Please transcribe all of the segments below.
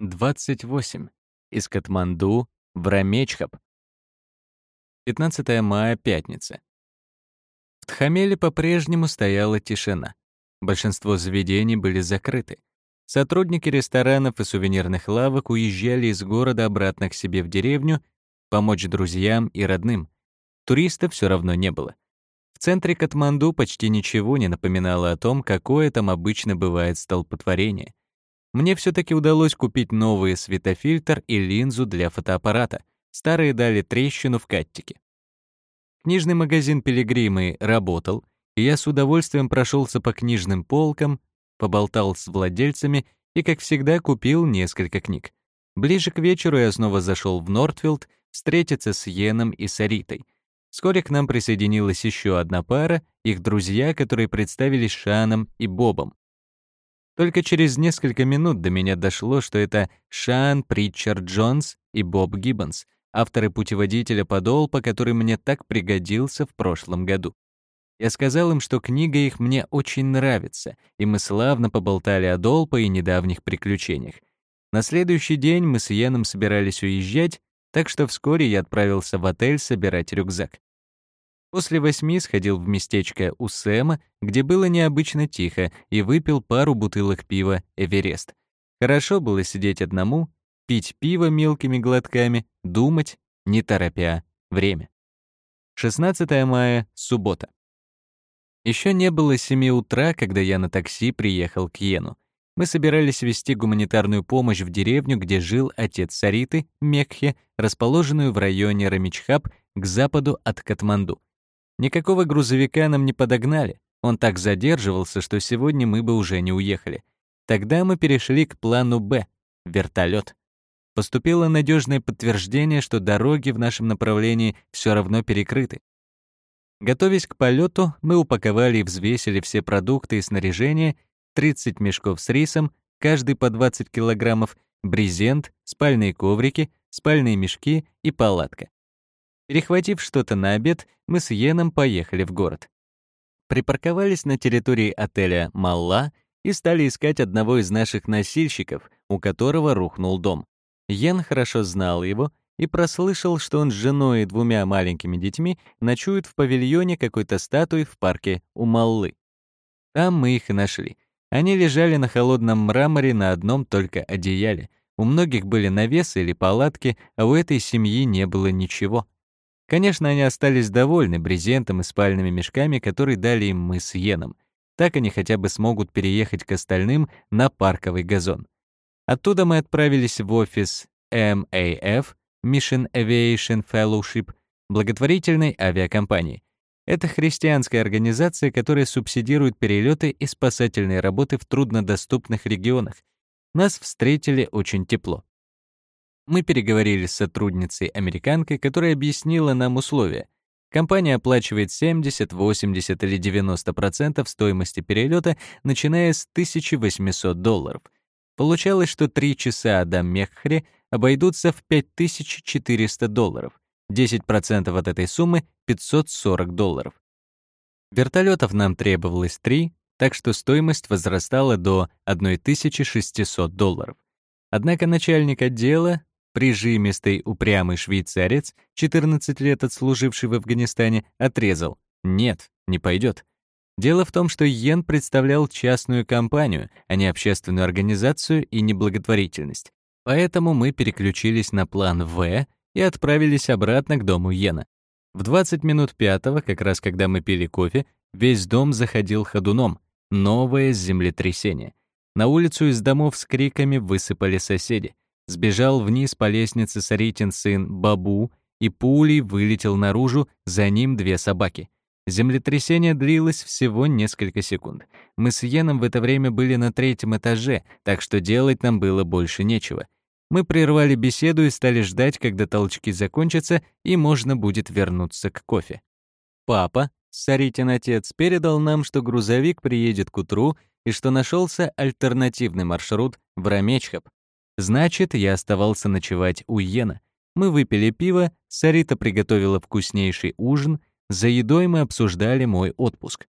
28. Из Катманду в Рамечхаб. 15 мая, пятница. В Тхамеле по-прежнему стояла тишина. Большинство заведений были закрыты. Сотрудники ресторанов и сувенирных лавок уезжали из города обратно к себе в деревню, помочь друзьям и родным. Туристов все равно не было. В центре Катманду почти ничего не напоминало о том, какое там обычно бывает столпотворение. Мне все таки удалось купить новый светофильтр и линзу для фотоаппарата. Старые дали трещину в каттике. Книжный магазин «Пилигримы» работал, и я с удовольствием прошелся по книжным полкам, поболтал с владельцами и, как всегда, купил несколько книг. Ближе к вечеру я снова зашел в Нортфилд встретиться с Йеном и Саритой. Вскоре к нам присоединилась еще одна пара, их друзья, которые представились Шаном и Бобом. Только через несколько минут до меня дошло, что это Шан Притчард Джонс и Боб Гиббонс, авторы путеводителя «Подолпа», который мне так пригодился в прошлом году. Я сказал им, что книга их мне очень нравится, и мы славно поболтали о Долпа и недавних приключениях. На следующий день мы с Йеном собирались уезжать, так что вскоре я отправился в отель собирать рюкзак. После восьми сходил в местечко у Сэма, где было необычно тихо, и выпил пару бутылок пива «Эверест». Хорошо было сидеть одному, пить пиво мелкими глотками, думать, не торопя, время. 16 мая, суббота. Еще не было семи утра, когда я на такси приехал к Йену. Мы собирались вести гуманитарную помощь в деревню, где жил отец Сариты, Мекхе, расположенную в районе Рамичхаб к западу от Катманду. Никакого грузовика нам не подогнали. Он так задерживался, что сегодня мы бы уже не уехали. Тогда мы перешли к плану «Б» — вертолет. Поступило надежное подтверждение, что дороги в нашем направлении все равно перекрыты. Готовясь к полету, мы упаковали и взвесили все продукты и снаряжение, 30 мешков с рисом, каждый по 20 килограммов, брезент, спальные коврики, спальные мешки и палатка. Перехватив что-то на обед, мы с Йеном поехали в город. Припарковались на территории отеля «Малла» и стали искать одного из наших носильщиков, у которого рухнул дом. Йен хорошо знал его и прослышал, что он с женой и двумя маленькими детьми ночует в павильоне какой-то статуи в парке у Маллы. Там мы их и нашли. Они лежали на холодном мраморе на одном только одеяле. У многих были навесы или палатки, а у этой семьи не было ничего. Конечно, они остались довольны брезентом и спальными мешками, которые дали им мы с Йеном. Так они хотя бы смогут переехать к остальным на парковый газон. Оттуда мы отправились в офис MAF, Mission Aviation Fellowship, благотворительной авиакомпании. Это христианская организация, которая субсидирует перелеты и спасательные работы в труднодоступных регионах. Нас встретили очень тепло. Мы переговорили с сотрудницей-американкой, которая объяснила нам условия. Компания оплачивает 70, 80 или 90% стоимости перелета, начиная с 1800 долларов. Получалось, что 3 часа до Меххре обойдутся в 5400 долларов. 10% от этой суммы — 540 долларов. Вертолетов нам требовалось 3, так что стоимость возрастала до 1600 долларов. Однако начальник отдела, Прижимистый, упрямый швейцарец, 14 лет отслуживший в Афганистане, отрезал. Нет, не пойдет. Дело в том, что Йен представлял частную компанию, а не общественную организацию и не благотворительность. Поэтому мы переключились на план В и отправились обратно к дому Йена. В 20 минут пятого, как раз когда мы пили кофе, весь дом заходил ходуном. Новое землетрясение. На улицу из домов с криками высыпали соседи. Сбежал вниз по лестнице Саритин сын Бабу и пулей вылетел наружу, за ним две собаки. Землетрясение длилось всего несколько секунд. Мы с Йеном в это время были на третьем этаже, так что делать нам было больше нечего. Мы прервали беседу и стали ждать, когда толчки закончатся, и можно будет вернуться к кофе. Папа, Саритин отец, передал нам, что грузовик приедет к утру и что нашелся альтернативный маршрут в Рамечхаб. Значит, я оставался ночевать у Йена. Мы выпили пиво, Сарита приготовила вкуснейший ужин, за едой мы обсуждали мой отпуск.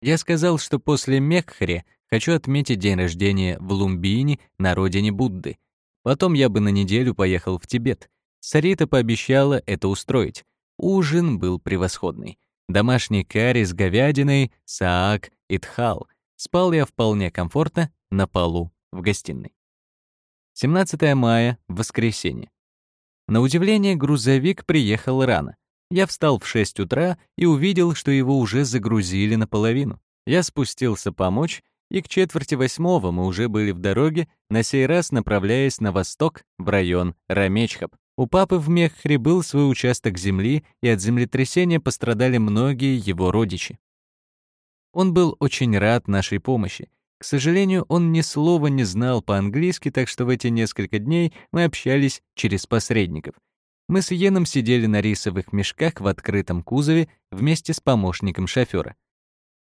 Я сказал, что после Мекхре Хочу отметить день рождения в Лумбини, на родине Будды. Потом я бы на неделю поехал в Тибет. Сарита пообещала это устроить. Ужин был превосходный. Домашний карри с говядиной, саак и тхал. Спал я вполне комфортно на полу в гостиной. 17 мая, воскресенье. На удивление, грузовик приехал рано. Я встал в 6 утра и увидел, что его уже загрузили наполовину. Я спустился помочь, и к четверти восьмого мы уже были в дороге, на сей раз направляясь на восток, в район Рамечхаб. У папы в Мехре был свой участок земли, и от землетрясения пострадали многие его родичи. Он был очень рад нашей помощи. К сожалению, он ни слова не знал по-английски, так что в эти несколько дней мы общались через посредников. Мы с Йеном сидели на рисовых мешках в открытом кузове вместе с помощником шофера.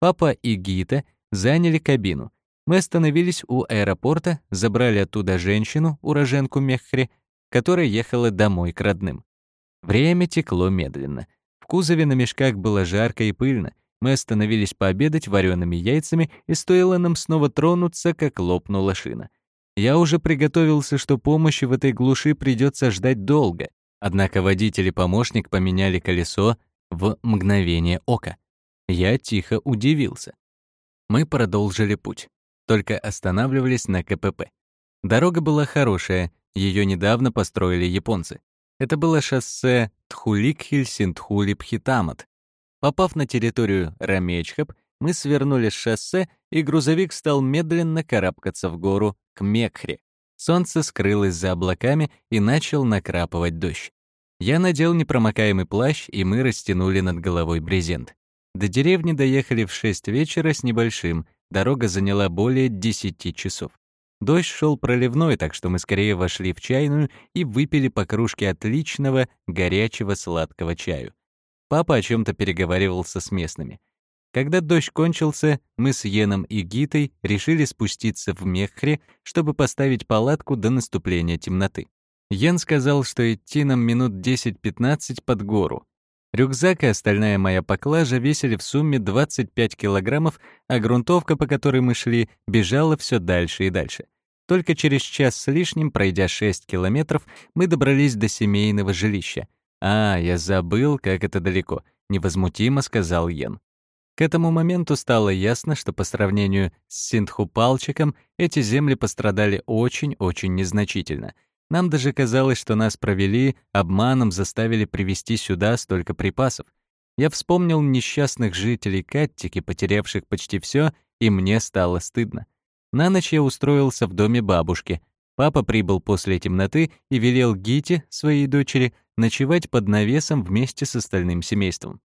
Папа и Гита заняли кабину. Мы остановились у аэропорта, забрали оттуда женщину, уроженку Мехри, которая ехала домой к родным. Время текло медленно. В кузове на мешках было жарко и пыльно. Мы остановились пообедать вареными яйцами, и стоило нам снова тронуться, как лопнула шина. Я уже приготовился, что помощи в этой глуши придется ждать долго. Однако водитель и помощник поменяли колесо в мгновение ока. Я тихо удивился. Мы продолжили путь, только останавливались на КПП. Дорога была хорошая, ее недавно построили японцы. Это было шоссе Тхулик-Хильсинтхули-Пхитамат. Попав на территорию Рамечхаб, мы свернули с шоссе, и грузовик стал медленно карабкаться в гору к Мекхре. Солнце скрылось за облаками и начал накрапывать дождь. Я надел непромокаемый плащ, и мы растянули над головой брезент. До деревни доехали в 6 вечера с небольшим, дорога заняла более 10 часов. Дождь шел проливной, так что мы скорее вошли в чайную и выпили по кружке отличного, горячего сладкого чаю. Папа о чем то переговаривался с местными. Когда дождь кончился, мы с Йеном и Гитой решили спуститься в Мехре, чтобы поставить палатку до наступления темноты. Йен сказал, что идти нам минут 10-15 под гору. Рюкзак и остальная моя поклажа весили в сумме 25 килограммов, а грунтовка, по которой мы шли, бежала все дальше и дальше. Только через час с лишним, пройдя 6 километров, мы добрались до семейного жилища. «А, я забыл, как это далеко», — невозмутимо сказал Йен. К этому моменту стало ясно, что по сравнению с Синдхупалчиком эти земли пострадали очень-очень незначительно — нам даже казалось, что нас провели, обманом заставили привезти сюда столько припасов. Я вспомнил несчастных жителей Каттики, потерявших почти все, и мне стало стыдно. На ночь я устроился в доме бабушки. Папа прибыл после темноты и велел Гите, своей дочери, ночевать под навесом вместе с остальным семейством.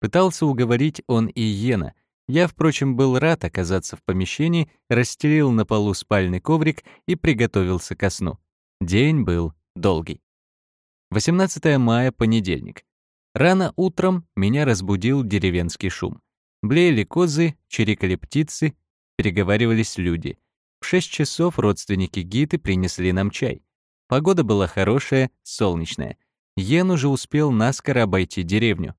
Пытался уговорить он и Йена. Я, впрочем, был рад оказаться в помещении, расстелил на полу спальный коврик и приготовился ко сну. День был долгий. 18 мая, понедельник. Рано утром меня разбудил деревенский шум. Блеяли козы, чирикали птицы, переговаривались люди. В 6 часов родственники Гиты принесли нам чай. Погода была хорошая, солнечная. Йен уже успел наскоро обойти деревню.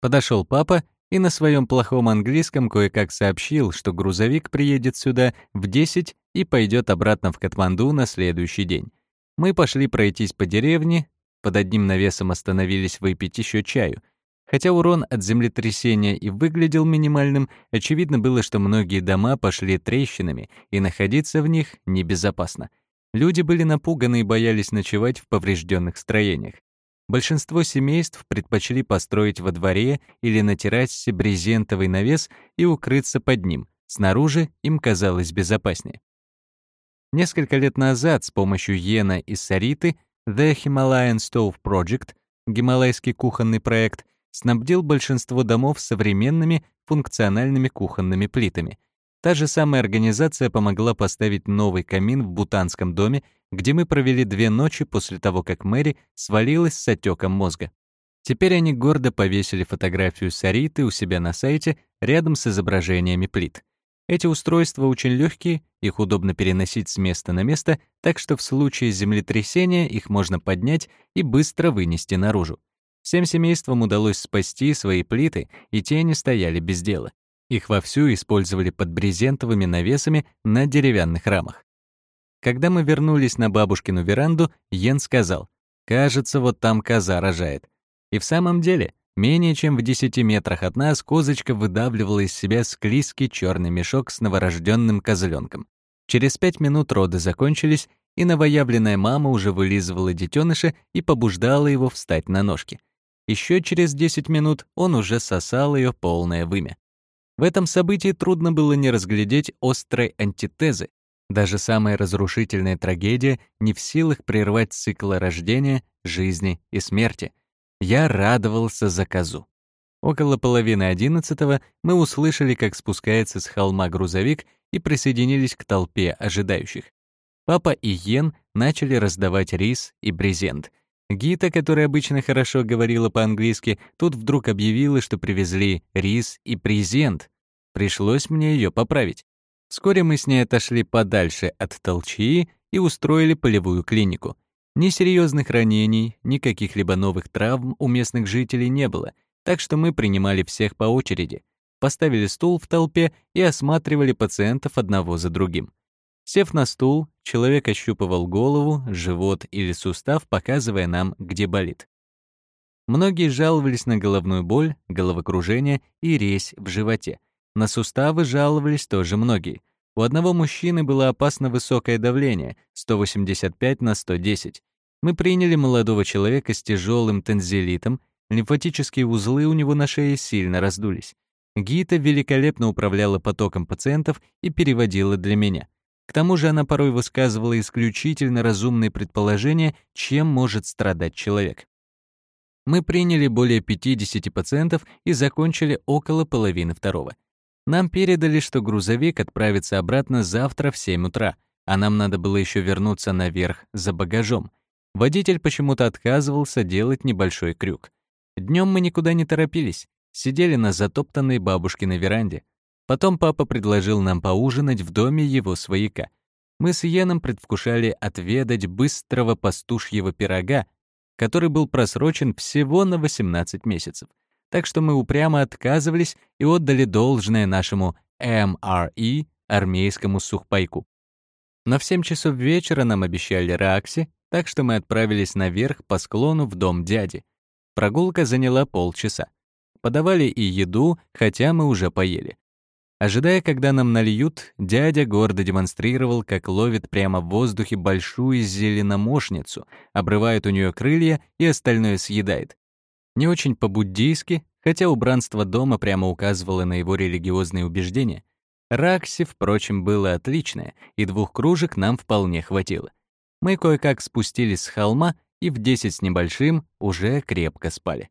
Подошел папа и на своем плохом английском кое-как сообщил, что грузовик приедет сюда в 10 и пойдет обратно в Катманду на следующий день. Мы пошли пройтись по деревне, под одним навесом остановились выпить еще чаю. Хотя урон от землетрясения и выглядел минимальным, очевидно было, что многие дома пошли трещинами, и находиться в них небезопасно. Люди были напуганы и боялись ночевать в поврежденных строениях. Большинство семейств предпочли построить во дворе или на террасе брезентовый навес и укрыться под ним. Снаружи им казалось безопаснее. Несколько лет назад с помощью Йена и Сариты The Himalayan Stove Project, гималайский кухонный проект, снабдил большинство домов современными функциональными кухонными плитами. Та же самая организация помогла поставить новый камин в Бутанском доме, где мы провели две ночи после того, как Мэри свалилась с отеком мозга. Теперь они гордо повесили фотографию Сариты у себя на сайте рядом с изображениями плит. Эти устройства очень легкие, их удобно переносить с места на место, так что в случае землетрясения их можно поднять и быстро вынести наружу. Всем семействам удалось спасти свои плиты, и те не стояли без дела. Их вовсю использовали под брезентовыми навесами на деревянных рамах. Когда мы вернулись на бабушкину веранду, Йен сказал, «Кажется, вот там коза рожает». И в самом деле, менее чем в 10 метрах от нас козочка выдавливала из себя склизкий черный мешок с новорожденным козленком. Через пять минут роды закончились, и новоявленная мама уже вылизывала детеныша и побуждала его встать на ножки. Еще через 10 минут он уже сосал ее полное вымя. В этом событии трудно было не разглядеть острой антитезы. Даже самая разрушительная трагедия не в силах прервать цикл рождения, жизни и смерти. Я радовался за козу. Около половины одиннадцатого мы услышали, как спускается с холма грузовик и присоединились к толпе ожидающих. Папа и Йен начали раздавать рис и брезент. Гита, которая обычно хорошо говорила по-английски, тут вдруг объявила, что привезли рис и презент. Пришлось мне ее поправить. Вскоре мы с ней отошли подальше от толчии и устроили полевую клинику. Ни серьезных ранений, ни каких-либо новых травм у местных жителей не было, так что мы принимали всех по очереди, поставили стул в толпе и осматривали пациентов одного за другим. Сев на стул, человек ощупывал голову, живот или сустав, показывая нам, где болит. Многие жаловались на головную боль, головокружение и резь в животе. На суставы жаловались тоже многие. У одного мужчины было опасно высокое давление — 185 на 110. Мы приняли молодого человека с тяжелым тензилитом, лимфатические узлы у него на шее сильно раздулись. Гита великолепно управляла потоком пациентов и переводила для меня. К тому же она порой высказывала исключительно разумные предположения, чем может страдать человек. Мы приняли более 50 пациентов и закончили около половины второго. Нам передали, что грузовик отправится обратно завтра в 7 утра, а нам надо было еще вернуться наверх за багажом. Водитель почему-то отказывался делать небольшой крюк. Днем мы никуда не торопились, сидели на затоптанной бабушкиной веранде, Потом папа предложил нам поужинать в доме его свояка. Мы с Йеном предвкушали отведать быстрого пастушьего пирога, который был просрочен всего на 18 месяцев. Так что мы упрямо отказывались и отдали должное нашему MRE, армейскому сухпайку. Но в 7 часов вечера нам обещали Ракси, так что мы отправились наверх по склону в дом дяди. Прогулка заняла полчаса. Подавали и еду, хотя мы уже поели. Ожидая, когда нам нальют, дядя гордо демонстрировал, как ловит прямо в воздухе большую зеленомошницу, обрывает у нее крылья и остальное съедает. Не очень по-буддийски, хотя убранство дома прямо указывало на его религиозные убеждения. Ракси, впрочем, было отличное, и двух кружек нам вполне хватило. Мы кое-как спустились с холма и в 10 с небольшим уже крепко спали.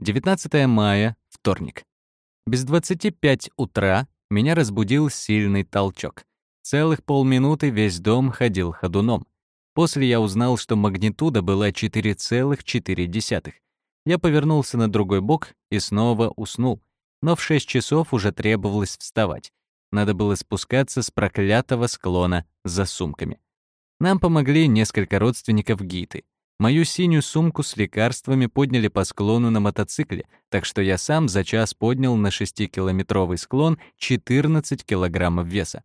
19 мая, вторник. Без 25 утра меня разбудил сильный толчок. Целых полминуты весь дом ходил ходуном. После я узнал, что магнитуда была 4,4. Я повернулся на другой бок и снова уснул. Но в 6 часов уже требовалось вставать. Надо было спускаться с проклятого склона за сумками. Нам помогли несколько родственников Гиты. Мою синюю сумку с лекарствами подняли по склону на мотоцикле, так что я сам за час поднял на 6-километровый склон 14 килограммов веса.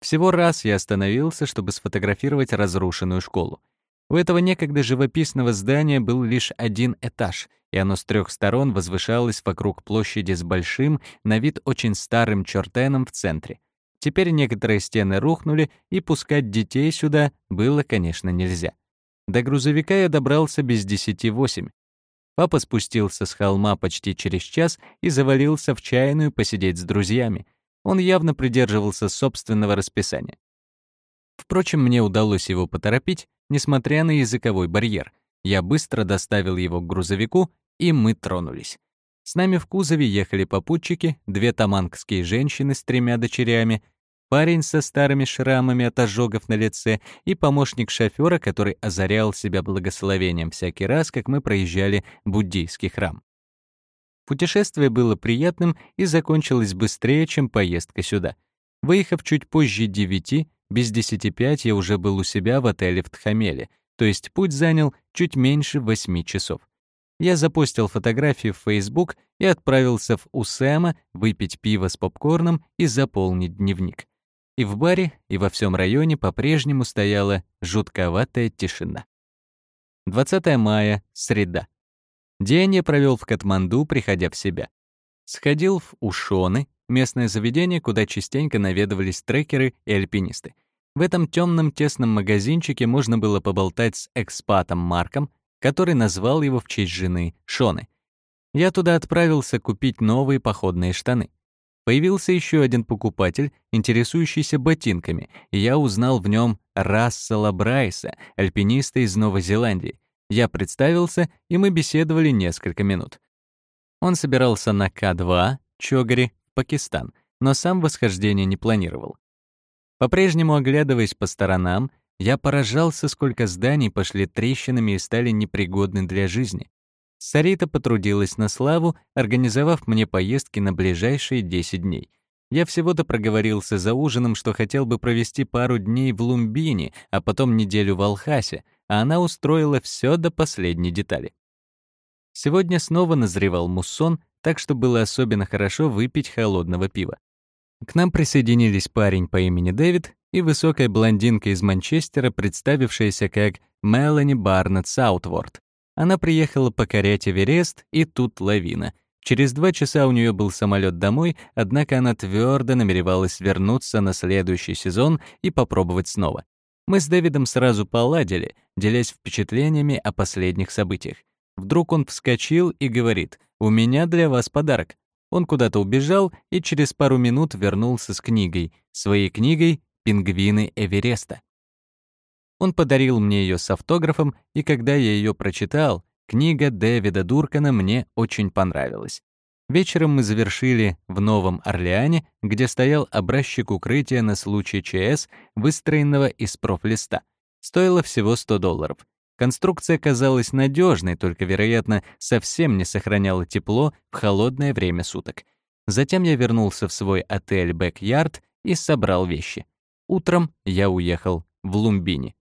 Всего раз я остановился, чтобы сфотографировать разрушенную школу. У этого некогда живописного здания был лишь один этаж, и оно с трех сторон возвышалось вокруг площади с большим, на вид очень старым чертеном в центре. Теперь некоторые стены рухнули, и пускать детей сюда было, конечно, нельзя. До грузовика я добрался без десяти восемь. Папа спустился с холма почти через час и завалился в чайную посидеть с друзьями. Он явно придерживался собственного расписания. Впрочем, мне удалось его поторопить, несмотря на языковой барьер. Я быстро доставил его к грузовику, и мы тронулись. С нами в кузове ехали попутчики, две тамангские женщины с тремя дочерями, парень со старыми шрамами от ожогов на лице и помощник шофера, который озарял себя благословением всякий раз, как мы проезжали буддийский храм. Путешествие было приятным и закончилось быстрее, чем поездка сюда. Выехав чуть позже девяти, без десяти пять я уже был у себя в отеле в Тхамеле, то есть путь занял чуть меньше восьми часов. я запустил фотографии в Facebook и отправился в Усэма выпить пиво с попкорном и заполнить дневник. И в баре, и во всем районе по-прежнему стояла жутковатая тишина. 20 мая, среда. День я провел в Катманду, приходя в себя. Сходил в Ушоны, местное заведение, куда частенько наведывались трекеры и альпинисты. В этом темном тесном магазинчике можно было поболтать с экспатом Марком, который назвал его в честь жены Шоны. Я туда отправился купить новые походные штаны. Появился еще один покупатель, интересующийся ботинками, и я узнал в нем Рассела Брайса, альпиниста из Новой Зеландии. Я представился, и мы беседовали несколько минут. Он собирался на К-2, Чогари, Пакистан, но сам восхождение не планировал. По-прежнему оглядываясь по сторонам, я поражался, сколько зданий пошли трещинами и стали непригодны для жизни. Сарита потрудилась на славу, организовав мне поездки на ближайшие 10 дней. Я всего-то проговорился за ужином, что хотел бы провести пару дней в Лумбине, а потом неделю в Алхасе, а она устроила все до последней детали. Сегодня снова назревал муссон, так что было особенно хорошо выпить холодного пива. К нам присоединились парень по имени Дэвид и высокая блондинка из Манчестера, представившаяся как Мелани Барнетт Саутворд. Она приехала покорять Эверест, и тут лавина. Через два часа у нее был самолет домой, однако она твердо намеревалась вернуться на следующий сезон и попробовать снова. Мы с Дэвидом сразу поладили, делясь впечатлениями о последних событиях. Вдруг он вскочил и говорит, «У меня для вас подарок». Он куда-то убежал и через пару минут вернулся с книгой, своей книгой «Пингвины Эвереста». Он подарил мне ее с автографом, и когда я ее прочитал, книга Дэвида Дуркана мне очень понравилась. Вечером мы завершили в Новом Орлеане, где стоял образчик укрытия на случай ЧС, выстроенного из профлиста. Стоило всего 100 долларов. Конструкция казалась надежной, только, вероятно, совсем не сохраняла тепло в холодное время суток. Затем я вернулся в свой отель «Бэк-Ярд» и собрал вещи. Утром я уехал в Лумбини.